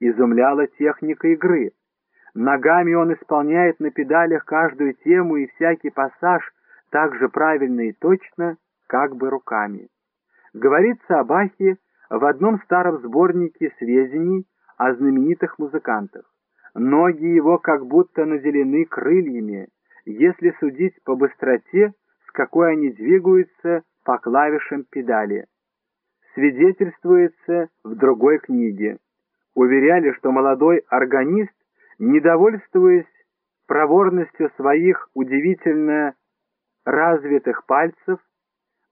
изумляла техника игры. Ногами он исполняет на педалях каждую тему и всякий пассаж так же правильно и точно, как бы руками. Говорится о Бахе в одном старом сборнике сведений о знаменитых музыкантах. Ноги его как будто наделены крыльями, если судить по быстроте, с какой они двигаются по клавишам педали. Свидетельствуется в другой книге. Уверяли, что молодой органист, недовольствуясь проворностью своих удивительно развитых пальцев,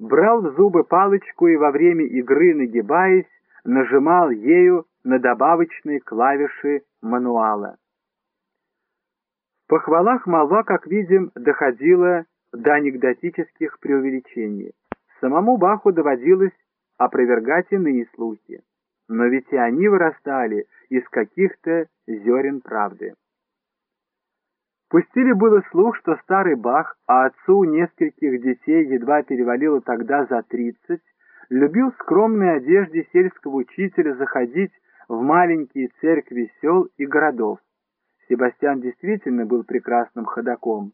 брал в зубы палочку и во время игры, нагибаясь, нажимал ею на добавочные клавиши мануала. В похвалах молва, как видим, доходила до анекдотических преувеличений. Самому Баху доводилось опровергать иные слухи, но ведь и они вырастали из каких-то зерен правды. Пустили было слух, что старый Бах, а отцу нескольких детей едва перевалило тогда за тридцать, любил в скромной одежде сельского учителя заходить в маленькие церкви сел и городов. Себастьян действительно был прекрасным ходаком.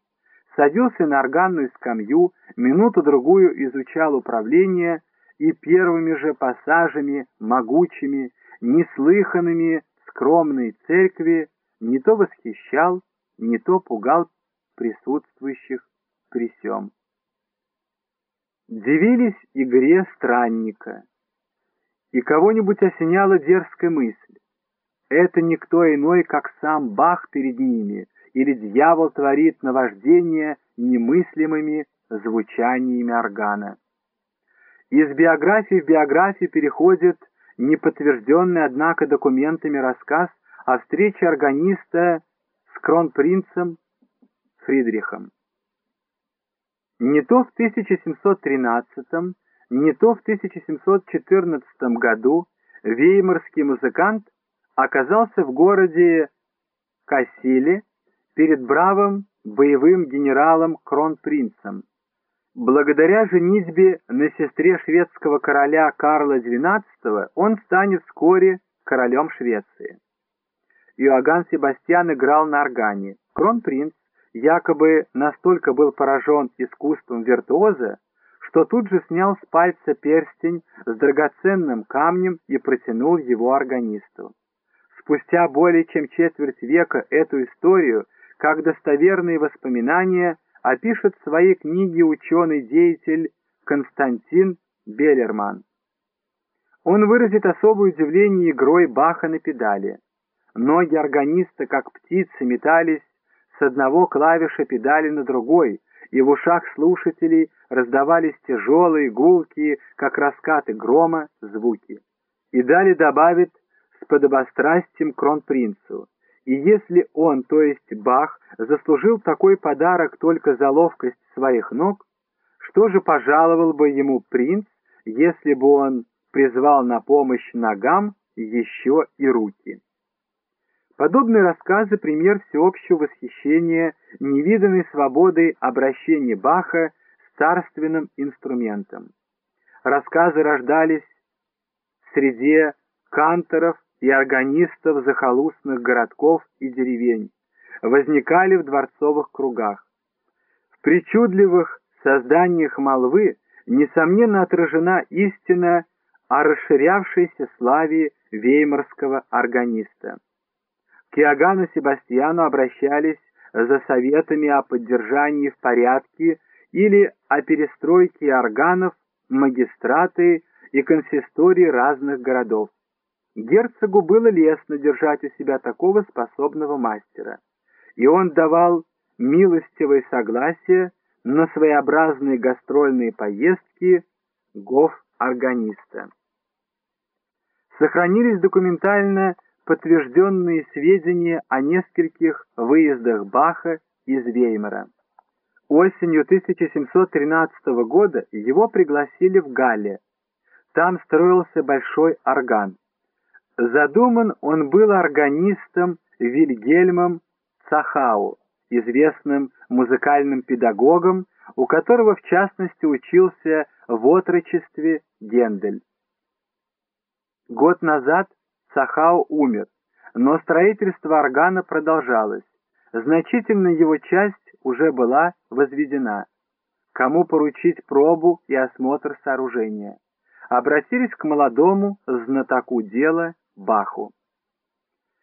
Садился на органную скамью, минуту-другую изучал управление и первыми же пассажами, могучими, неслыханными скромной церкви не то восхищал, не то пугал присутствующих при сём. Дивились игре странника, и кого-нибудь осеняла дерзкая мысль. Это никто иной, как сам Бах перед ними, или дьявол творит наваждение немыслимыми звучаниями органа. Из биографии в биографию переходит неподтвержденный, однако, документами рассказ о встрече органиста с кронпринцем Фридрихом. Не то в 1713, не то в 1714 году веймарский музыкант оказался в городе Кассиле перед бравым боевым генералом Кронпринцем. Благодаря женитьбе на сестре шведского короля Карла XII он станет вскоре королем Швеции. Иоганн Себастьян играл на органе. Кронпринц якобы настолько был поражен искусством виртуоза, что тут же снял с пальца перстень с драгоценным камнем и протянул его органисту. Спустя более чем четверть века эту историю, как достоверные воспоминания, опишет в своей книге ученый-деятель Константин Беллерман. Он выразит особое удивление игрой Баха на педали. Ноги органиста, как птицы, метались с одного клавиша педали на другой, и в ушах слушателей раздавались тяжелые, гулкие, как раскаты грома, звуки. И далее добавит с подобострастием кронпринцу. И если он, то есть Бах, заслужил такой подарок только за ловкость своих ног, что же пожаловал бы ему принц, если бы он призвал на помощь ногам еще и руки? Подобные рассказы – пример всеобщего восхищения невиданной свободой обращения Баха с царственным инструментом. Рассказы рождались в среде канторов и органистов захолустных городков и деревень, возникали в дворцовых кругах. В причудливых созданиях молвы, несомненно, отражена истина о расширявшейся славе веймарского органиста. К Иоганну Себастьяну обращались за советами о поддержании в порядке или о перестройке органов магистраты и консистории разных городов. Герцогу было лестно держать у себя такого способного мастера, и он давал милостивое согласие на своеобразные гастрольные поездки гоф-органиста. Сохранились документально подтвержденные сведения о нескольких выездах Баха из Веймара. Осенью 1713 года его пригласили в Галле. Там строился большой орган. Задуман он был органистом Вильгельмом Цахау, известным музыкальным педагогом, у которого в частности учился в отрочестве Гендель. Год назад Цахау умер, Но строительство органа продолжалось. Значительная его часть уже была возведена. Кому поручить пробу и осмотр сооружения? Обратились к молодому знатоку дела Баху.